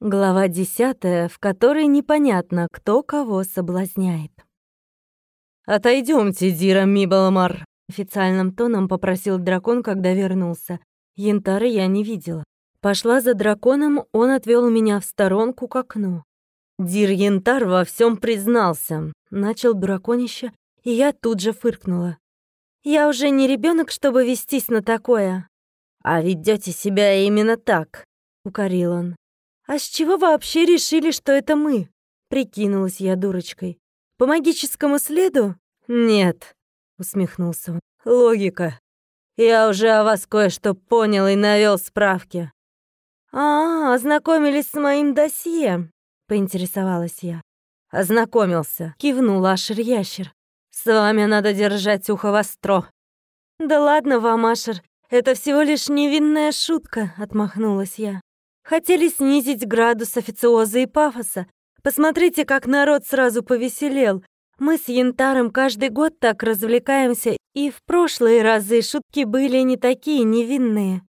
Глава десятая, в которой непонятно, кто кого соблазняет. «Отойдемте, Дира Мибаламар», — официальным тоном попросил дракон, когда вернулся. Янтара я не видела. Пошла за драконом, он отвел меня в сторонку к окну. «Дир Янтар во всем признался», — начал драконище, и я тут же фыркнула. «Я уже не ребенок, чтобы вестись на такое». «А ведете себя именно так», — укорил он. «А с чего вообще решили, что это мы?» — прикинулась я дурочкой. «По магическому следу?» «Нет», — усмехнулся он. «Логика. Я уже о вас кое-что понял и навел справки». «А, ознакомились с моим досье», — поинтересовалась я. «Ознакомился», — кивнул Ашер Ящер. «С вами надо держать ухо востро». «Да ладно вам, Ашер, это всего лишь невинная шутка», — отмахнулась я. Хотели снизить градус официоза и пафоса. Посмотрите, как народ сразу повеселел. Мы с Янтаром каждый год так развлекаемся, и в прошлые разы шутки были не такие невинные.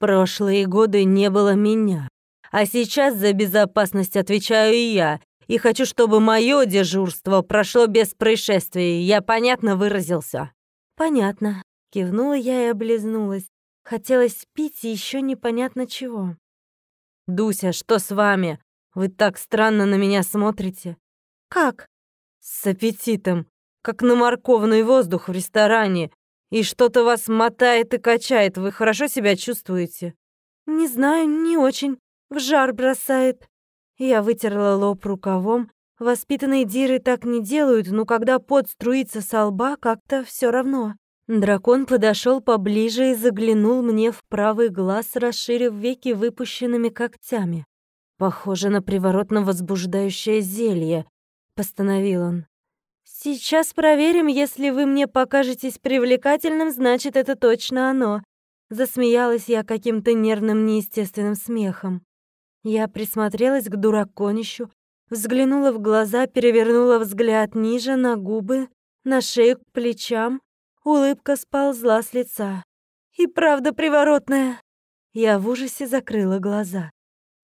Прошлые годы не было меня. А сейчас за безопасность отвечаю и я. И хочу, чтобы мое дежурство прошло без происшествий. Я понятно выразился? Понятно. Кивнула я и облизнулась. Хотелось пить еще непонятно чего. «Дуся, что с вами? Вы так странно на меня смотрите». «Как?» «С аппетитом, как на морковный воздух в ресторане. И что-то вас мотает и качает. Вы хорошо себя чувствуете?» «Не знаю, не очень. В жар бросает». Я вытерла лоб рукавом. Воспитанные диры так не делают, но когда пот струится со лба, как-то все равно. Дракон подошел поближе и заглянул мне в правый глаз, расширив веки выпущенными когтями. «Похоже на приворотно-возбуждающее зелье», — постановил он. «Сейчас проверим, если вы мне покажетесь привлекательным, значит, это точно оно». Засмеялась я каким-то нервным неестественным смехом. Я присмотрелась к дураконищу, взглянула в глаза, перевернула взгляд ниже, на губы, на шею, к плечам. Улыбка сползла с лица. И правда приворотная. Я в ужасе закрыла глаза.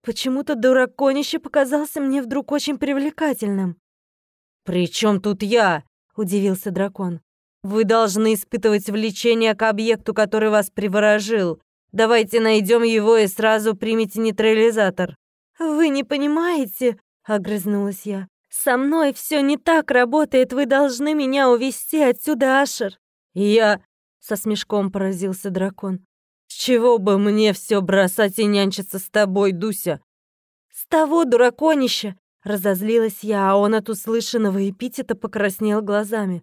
Почему-то дураконище показался мне вдруг очень привлекательным. «При чем тут я?» — удивился дракон. «Вы должны испытывать влечение к объекту, который вас приворожил. Давайте найдем его и сразу примите нейтрализатор». «Вы не понимаете?» — огрызнулась я. «Со мной все не так работает. Вы должны меня увести отсюда, Ашер». «Я...» — со смешком поразился дракон. «С чего бы мне все бросать и нянчиться с тобой, Дуся?» «С того дураконища!» — разозлилась я, а он от услышанного эпитета покраснел глазами.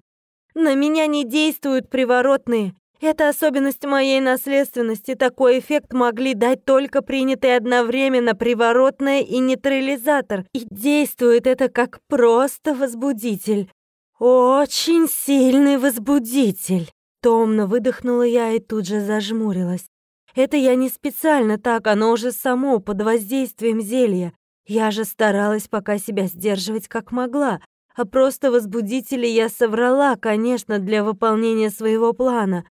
«На меня не действуют приворотные. Это особенность моей наследственности. Такой эффект могли дать только принятые одновременно приворотное и нейтрализатор. И действует это как просто возбудитель. «Очень сильный возбудитель!» Томно выдохнула я и тут же зажмурилась. Это я не специально так, оно уже само под воздействием зелья. Я же старалась пока себя сдерживать как могла, а просто возбудители я соврала, конечно, для выполнения своего плана.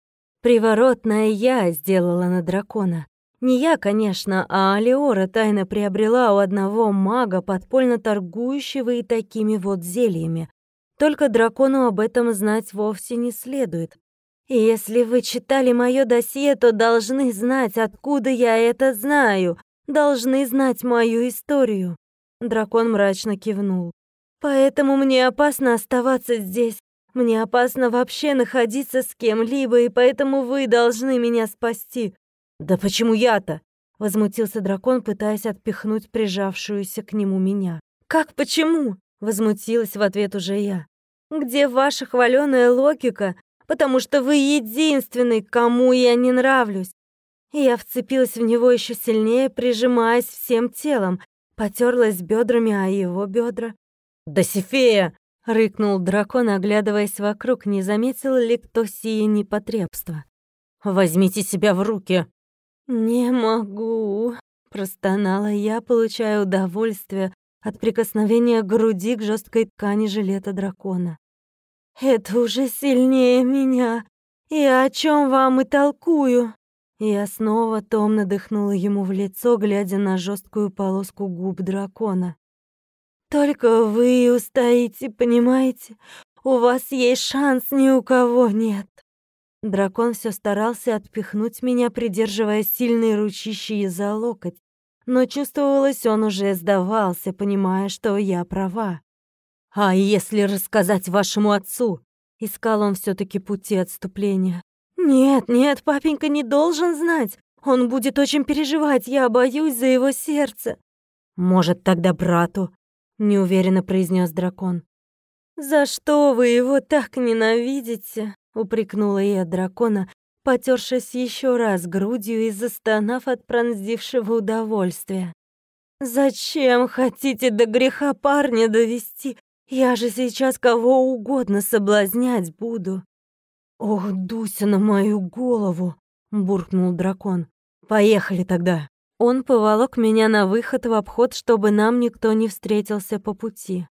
Приворотное я сделала на дракона. Не я, конечно, а Алиора тайно приобрела у одного мага, подпольно торгующего и такими вот зельями. Только дракону об этом знать вовсе не следует. И если вы читали моё досье, то должны знать, откуда я это знаю. Должны знать мою историю. Дракон мрачно кивнул. Поэтому мне опасно оставаться здесь. Мне опасно вообще находиться с кем-либо, и поэтому вы должны меня спасти. Да почему я-то? возмутился дракон, пытаясь отпихнуть прижавшуюся к нему меня. Как почему? Возмутилась в ответ уже я. «Где ваша хваленая логика? Потому что вы единственный, кому я не нравлюсь». Я вцепилась в него еще сильнее, прижимаясь всем телом, потерлась бедрами о его бедра. «Досифея!» — рыкнул дракон, оглядываясь вокруг, не заметил ли кто сие непотребство. «Возьмите себя в руки!» «Не могу!» — простонала я, получая удовольствие от прикосновения груди к жесткой ткани жилета дракона. «Это уже сильнее меня. И о чем вам и толкую?» Я снова томно дыхнула ему в лицо, глядя на жесткую полоску губ дракона. «Только вы устоите, понимаете? У вас есть шанс, ни у кого нет». Дракон все старался отпихнуть меня, придерживая сильные ручищи за локоть, но чувствовалось, он уже сдавался, понимая, что я права. «А если рассказать вашему отцу?» Искал он все таки пути отступления. «Нет, нет, папенька не должен знать. Он будет очень переживать, я боюсь за его сердце». «Может, тогда брату?» — неуверенно произнес дракон. «За что вы его так ненавидите?» — упрекнула я дракона, потершись еще раз грудью и застонав от пронзившего удовольствия. «Зачем хотите до греха парня довести? Я же сейчас кого угодно соблазнять буду». «Ох, Дуся на мою голову!» — буркнул дракон. «Поехали тогда!» Он поволок меня на выход в обход, чтобы нам никто не встретился по пути.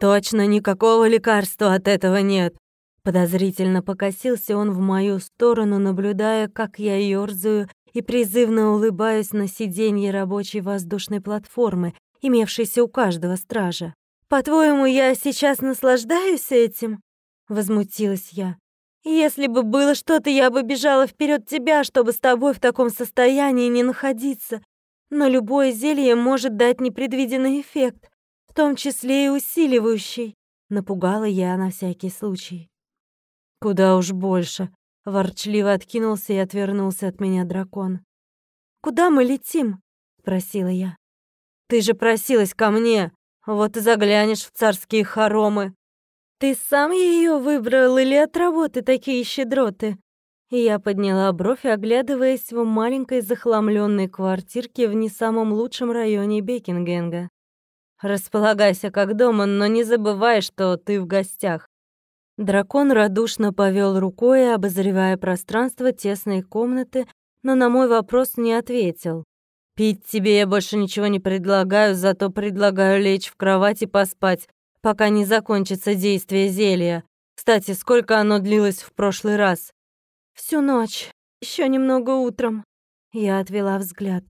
«Точно никакого лекарства от этого нет!» Подозрительно покосился он в мою сторону, наблюдая, как я ёрзаю и призывно улыбаюсь на сиденье рабочей воздушной платформы, имевшейся у каждого стража. «По-твоему, я сейчас наслаждаюсь этим?» — возмутилась я. Если бы было что-то, я бы бежала вперед тебя, чтобы с тобой в таком состоянии не находиться. Но любое зелье может дать непредвиденный эффект, в том числе и усиливающий. Напугала я на всякий случай. Куда уж больше. Ворчливо откинулся и отвернулся от меня дракон. «Куда мы летим?» — спросила я. «Ты же просилась ко мне, вот и заглянешь в царские хоромы», «Ты сам ее выбрал или от работы такие щедроты?» Я подняла бровь, оглядываясь в маленькой захламленной квартирке в не самом лучшем районе Бекингенга. «Располагайся как дома, но не забывай, что ты в гостях». Дракон радушно повел рукой, обозревая пространство тесной комнаты, но на мой вопрос не ответил. «Пить тебе я больше ничего не предлагаю, зато предлагаю лечь в кровать и поспать, пока не закончится действие зелья. Кстати, сколько оно длилось в прошлый раз? Всю ночь, еще немного утром. Я отвела взгляд.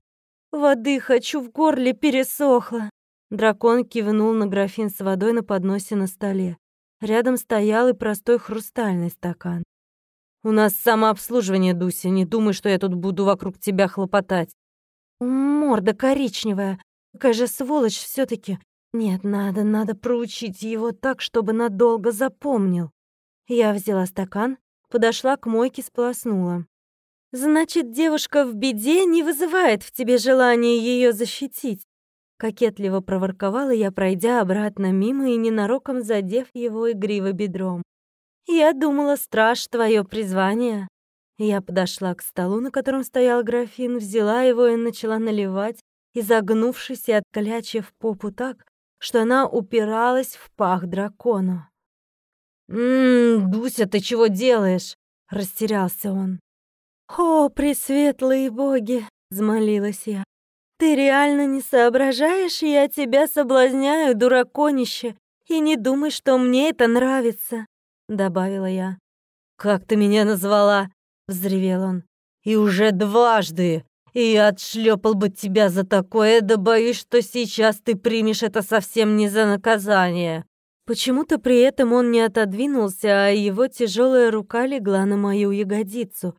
Воды хочу, в горле пересохло. Дракон кивнул на графин с водой на подносе на столе. Рядом стоял и простой хрустальный стакан. «У нас самообслуживание, Дуся, не думай, что я тут буду вокруг тебя хлопотать». «Морда коричневая, какая же сволочь все таки нет, надо, надо проучить его так, чтобы надолго запомнил. Я взяла стакан, подошла к мойке, сполоснула. Значит, девушка в беде не вызывает в тебе желания ее защитить. Кокетливо проворковала я, пройдя обратно мимо и ненароком задев его игриво бедром. «Я думала, страж — твое призвание». Я подошла к столу, на котором стоял графин, взяла его и начала наливать, изогнувшись и отклячив попу так, что она упиралась в пах дракону. «Ммм, Дуся, ты чего делаешь?» — растерялся он. «О, пресветлые боги!» — взмолилась я. «Ты реально не соображаешь, я тебя соблазняю, дураконище, и не думай, что мне это нравится», — добавила я. «Как ты меня назвала?» — взревел он. «И уже дважды! И я отшлепал бы тебя за такое, да боюсь, что сейчас ты примешь это совсем не за наказание». Почему-то при этом он не отодвинулся, а его тяжелая рука легла на мою ягодицу.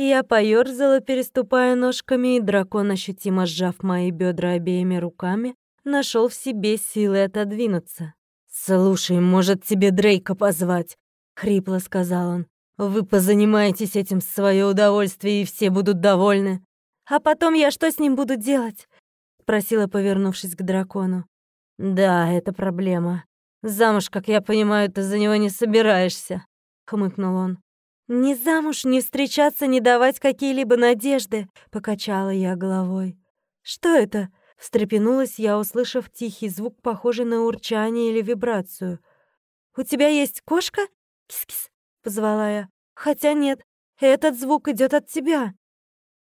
Я поёрзала, переступая ножками, и дракон, ощутимо сжав мои бедра обеими руками, нашел в себе силы отодвинуться. «Слушай, может, тебе Дрейка позвать?» — хрипло сказал он. «Вы позанимаетесь этим в своё удовольствие, и все будут довольны». «А потом я что с ним буду делать?» — спросила, повернувшись к дракону. «Да, это проблема. Замуж, как я понимаю, ты за него не собираешься», — хмыкнул он. «Ни замуж, ни встречаться, ни давать какие-либо надежды», — покачала я головой. «Что это?» — встрепенулась я, услышав тихий звук, похожий на урчание или вибрацию. «У тебя есть кошка?» «Кис-кис», — позвала я. «Хотя нет, этот звук идет от тебя».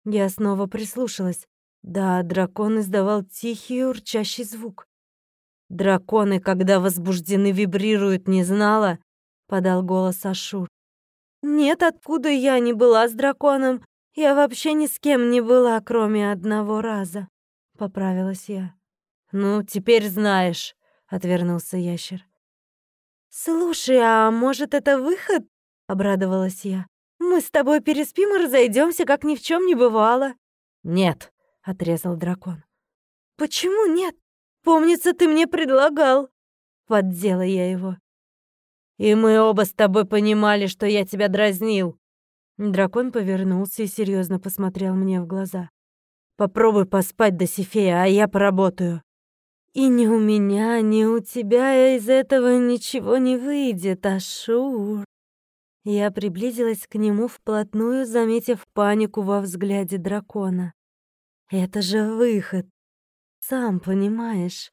Я снова прислушалась. Да, дракон издавал тихий урчащий звук. «Драконы, когда возбуждены, вибрируют, не знала?» — подал голос Ашур. «Нет, откуда я не была с драконом? Я вообще ни с кем не была, кроме одного раза, поправилась я. Ну, теперь знаешь, отвернулся ящер. Слушай, а может это выход? обрадовалась я. Мы с тобой переспим и разойдемся, как ни в чем не бывало. Нет, отрезал дракон. Почему нет? Помнится, ты мне предлагал. Поддела я его. И мы оба с тобой понимали, что я тебя дразнил. Дракон повернулся и серьезно посмотрел мне в глаза. Попробуй поспать, Досифея, а я поработаю. И ни у меня, ни у тебя из этого ничего не выйдет, Ашур. Я приблизилась к нему вплотную, заметив панику во взгляде дракона. Это же выход. Сам понимаешь.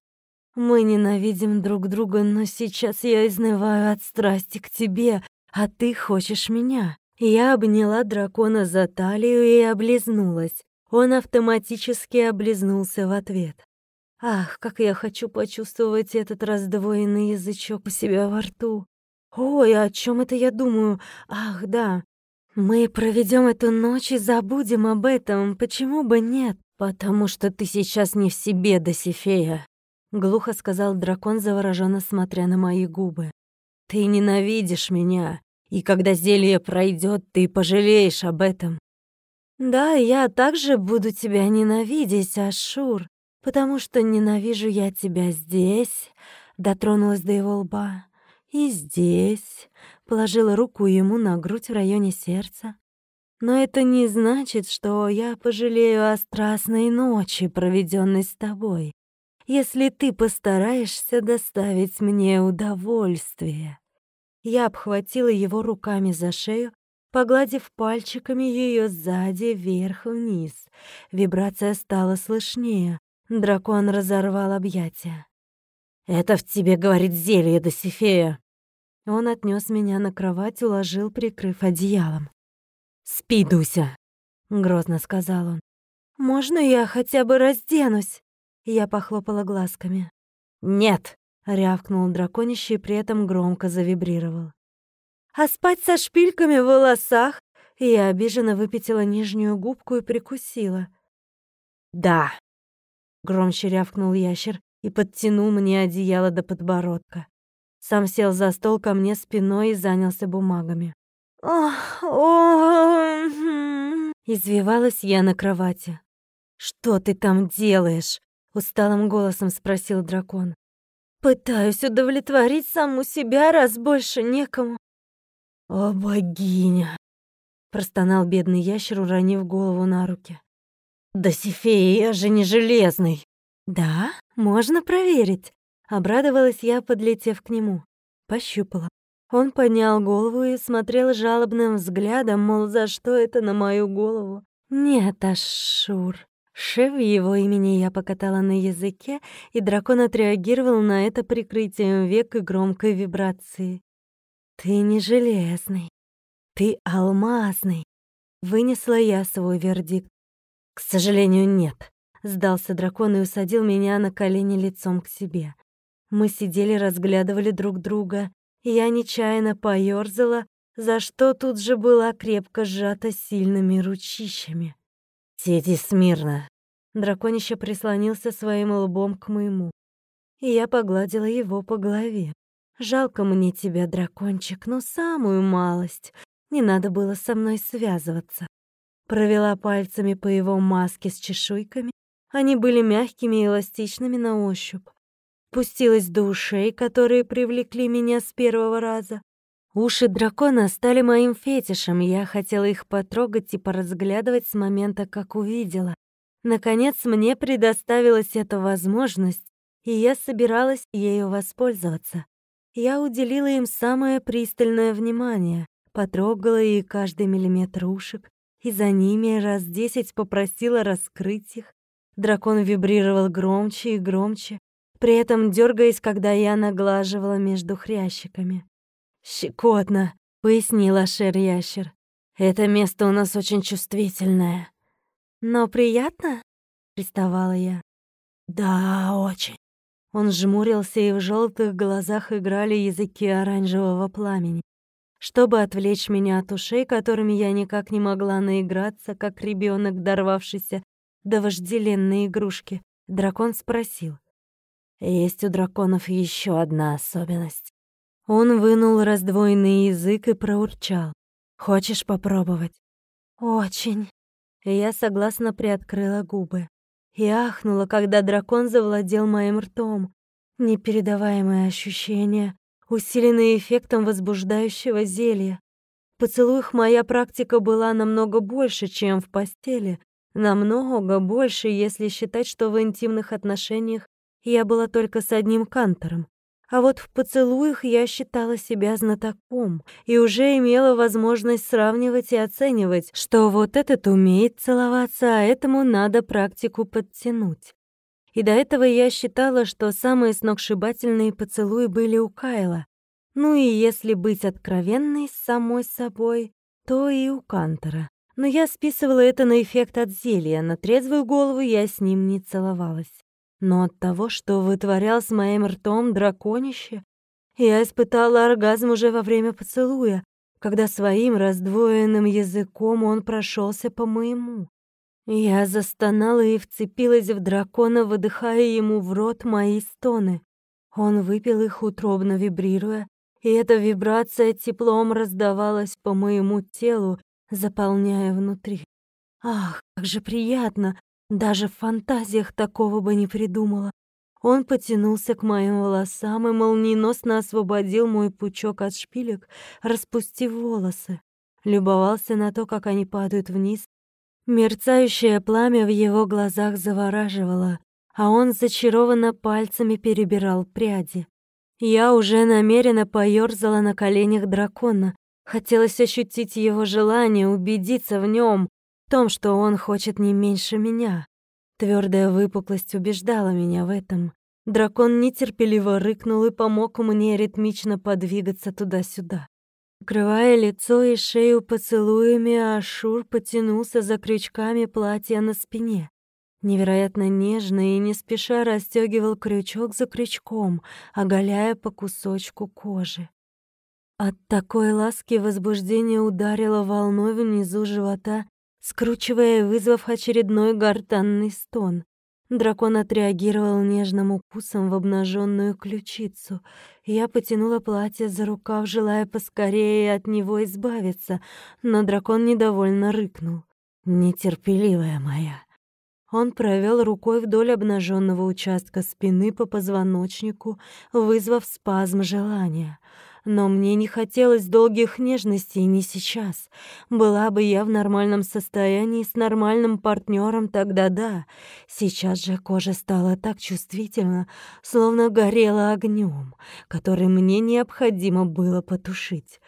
Мы ненавидим друг друга, но сейчас я изнываю от страсти к тебе, а ты хочешь меня. Я обняла дракона за талию и облизнулась. Он автоматически облизнулся в ответ. Ах, как я хочу почувствовать этот раздвоенный язычок у себя во рту. Ой, о чем это я думаю? Ах, да. Мы проведем эту ночь и забудем об этом. Почему бы нет? Потому что ты сейчас не в себе, Досифея. Глухо сказал дракон, завороженно смотря на мои губы. «Ты ненавидишь меня, и когда зелье пройдет, ты пожалеешь об этом». «Да, я также буду тебя ненавидеть, Ашур, потому что ненавижу я тебя здесь», — дотронулась до его лба, «и здесь», — положила руку ему на грудь в районе сердца. «Но это не значит, что я пожалею о страстной ночи, проведенной с тобой если ты постараешься доставить мне удовольствие». Я обхватила его руками за шею, погладив пальчиками ее сзади вверх-вниз. Вибрация стала слышнее. Дракон разорвал объятия. «Это в тебе говорит зелье, Досифея!» Он отнес меня на кровать, уложил, прикрыв одеялом. «Спи, Дуся!» — грозно сказал он. «Можно я хотя бы разденусь?» Я похлопала глазками. «Нет!» — рявкнул драконище и при этом громко завибрировал. «А спать со шпильками в волосах?» Я обиженно выпятила нижнюю губку и прикусила. «Да!» — громче рявкнул ящер и подтянул мне одеяло до подбородка. Сам сел за стол ко мне спиной и занялся бумагами. «Ох, о, Извивалась я на кровати. «Что ты там делаешь?» Усталым голосом спросил дракон. Пытаюсь удовлетворить саму себя, раз больше некому. О, богиня, простонал бедный ящер, уронив голову на руки. Да Сифея, я же не железный. Да, можно проверить. Обрадовалась я, подлетев к нему. Пощупала. Он поднял голову и смотрел жалобным взглядом, мол, за что это на мою голову? Нет, Ашур, Шеф его имени я покатала на языке, и дракон отреагировал на это прикрытием век и громкой вибрации. «Ты не железный, ты алмазный», — вынесла я свой вердикт. «К сожалению, нет», — сдался дракон и усадил меня на колени лицом к себе. Мы сидели, разглядывали друг друга, я нечаянно поёрзала, за что тут же была крепко сжата сильными ручищами. «Сиди смирно!» Драконище прислонился своим лбом к моему. И я погладила его по голове. «Жалко мне тебя, дракончик, но самую малость. Не надо было со мной связываться». Провела пальцами по его маске с чешуйками. Они были мягкими и эластичными на ощупь. Пустилась до ушей, которые привлекли меня с первого раза. Уши дракона стали моим фетишем, я хотела их потрогать и поразглядывать с момента, как увидела. Наконец мне предоставилась эта возможность, и я собиралась ею воспользоваться. Я уделила им самое пристальное внимание, потрогала и каждый миллиметр ушек, и за ними раз десять попросила раскрыть их. Дракон вибрировал громче и громче, при этом дергаясь, когда я наглаживала между хрящиками. «Щекотно», — пояснила Шер-ящер. «Это место у нас очень чувствительное». «Но приятно?» — приставала я. «Да, очень». Он жмурился, и в желтых глазах играли языки оранжевого пламени. Чтобы отвлечь меня от ушей, которыми я никак не могла наиграться, как ребенок, дорвавшийся до вожделенной игрушки, дракон спросил. «Есть у драконов еще одна особенность». Он вынул раздвоенный язык и проурчал. «Хочешь попробовать?» «Очень». Я согласно приоткрыла губы и ахнула, когда дракон завладел моим ртом. Непередаваемые ощущения, усиленные эффектом возбуждающего зелья. В поцелуях моя практика была намного больше, чем в постели. Намного больше, если считать, что в интимных отношениях я была только с одним кантором. А вот в поцелуях я считала себя знатоком и уже имела возможность сравнивать и оценивать, что вот этот умеет целоваться, а этому надо практику подтянуть. И до этого я считала, что самые сногсшибательные поцелуи были у Кайла. Ну и если быть откровенной с самой собой, то и у Кантера. Но я списывала это на эффект от зелья, на трезвую голову я с ним не целовалась. Но от того, что вытворял с моим ртом драконище, я испытала оргазм уже во время поцелуя, когда своим раздвоенным языком он прошелся по моему. Я застонала и вцепилась в дракона, выдыхая ему в рот мои стоны. Он выпил их, утробно вибрируя, и эта вибрация теплом раздавалась по моему телу, заполняя внутри. Ах, как же приятно, даже в фантазиях такого бы не придумала. Он потянулся к моим волосам и молниеносно освободил мой пучок от шпилек, распустив волосы. Любовался на то, как они падают вниз. Мерцающее пламя в его глазах завораживало, а он зачарованно пальцами перебирал пряди. Я уже намеренно поёрзала на коленях дракона. Хотелось ощутить его желание, убедиться в нем, том, что он хочет не меньше меня. Твердая выпуклость убеждала меня в этом. Дракон нетерпеливо рыкнул и помог мне ритмично подвигаться туда-сюда. Укрывая лицо и шею поцелуями, Ашур потянулся за крючками платья на спине. Невероятно нежно и не спеша расстегивал крючок за крючком, оголяя по кусочку кожи. От такой ласки возбуждение ударило волной внизу живота скручивая вызвав очередной гортанный стон. Дракон отреагировал нежным укусом в обнаженную ключицу. Я потянула платье за рукав, желая поскорее от него избавиться, но дракон недовольно рыкнул. «Нетерпеливая моя!» Он провел рукой вдоль обнаженного участка спины по позвоночнику, вызвав спазм желания — но мне не хотелось долгих нежностей не сейчас. Была бы я в нормальном состоянии с нормальным партнером, тогда да. Сейчас же кожа стала так чувствительна, словно горела огнем, который мне необходимо было потушить.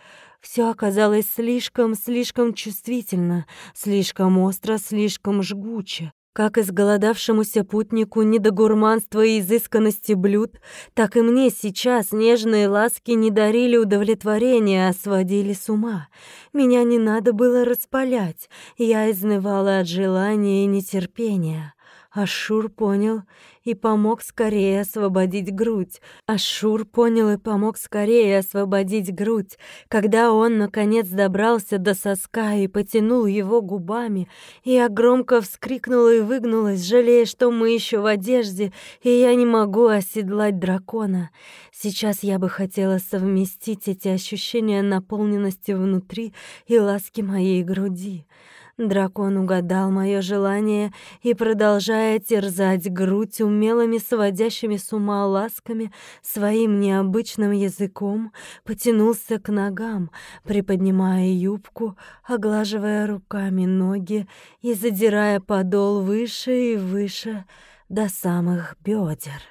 Все оказалось слишком, слишком чувствительно, слишком остро, слишком жгуче. Как изголодавшемуся путнику не до гурманства и изысканности блюд, так и мне сейчас нежные ласки не дарили удовлетворения, а сводили с ума. Меня не надо было распалять, я изнывала от желания и нетерпения. Ашур понял и помог скорее освободить грудь. Ашур понял и помог скорее освободить грудь. Когда он, наконец, добрался до соска и потянул его губами, я громко вскрикнула и выгнулась, жалея, что мы еще в одежде, и я не могу оседлать дракона. Сейчас я бы хотела совместить эти ощущения наполненности внутри и ласки моей груди. Дракон угадал мое желание и, продолжая терзать грудь умелыми сводящими с ума ласками, своим необычным языком потянулся к ногам, приподнимая юбку, оглаживая руками ноги и задирая подол выше и выше до самых бедер.